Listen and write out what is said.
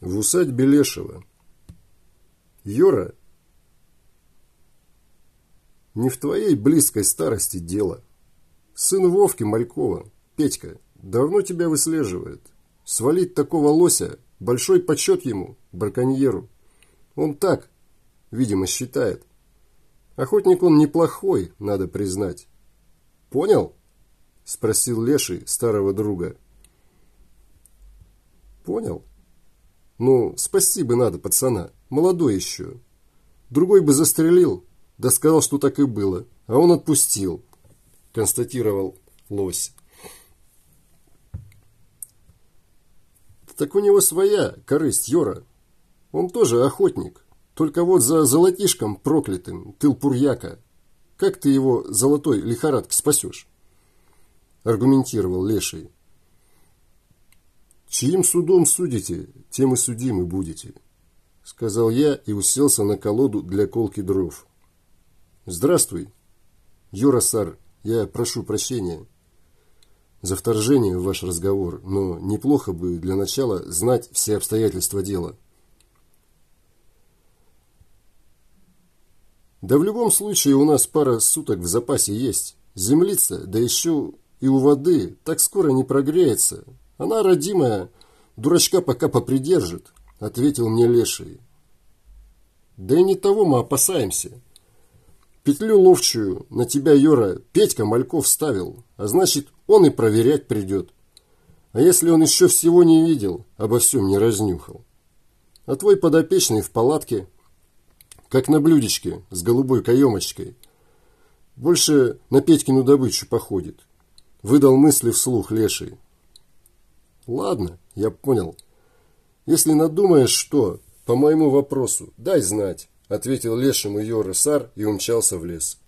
в усадьбе Лешего. Йора, не в твоей близкой старости дело. Сын Вовки Малькова, Петька, давно тебя выслеживает. Свалить такого лося – большой почет ему, браконьеру. Он так, видимо, считает. Охотник он неплохой, надо признать. Понял? Спросил Леший старого друга. Понял? Ну, спасти надо пацана, молодой еще. Другой бы застрелил, да сказал, что так и было, а он отпустил, констатировал лось. Так у него своя корысть, Йора. Он тоже охотник, только вот за золотишком проклятым, тыл пурьяка. Как ты его золотой лихорадки спасешь? Аргументировал Леший. Чьим судом судите, тем и судимы будете, сказал я и уселся на колоду для колки дров. Здравствуй, Юра Сар, я прошу прощения за вторжение в ваш разговор, но неплохо бы для начала знать все обстоятельства дела. Да в любом случае у нас пара суток в запасе есть. Землица, да еще и у воды, так скоро не прогреется. Она, родимая, дурачка пока попридержит, ответил мне Леший. Да и не того мы опасаемся. Петлю ловчую на тебя, Йора, Петька Мальков ставил, а значит, он и проверять придет. А если он еще всего не видел, обо всем не разнюхал? А твой подопечный в палатке как на блюдечке с голубой каемочкой. Больше на Петькину добычу походит. Выдал мысли вслух леший. Ладно, я понял. Если надумаешь что, по моему вопросу, дай знать, ответил лешему Йора Сар и умчался в лес.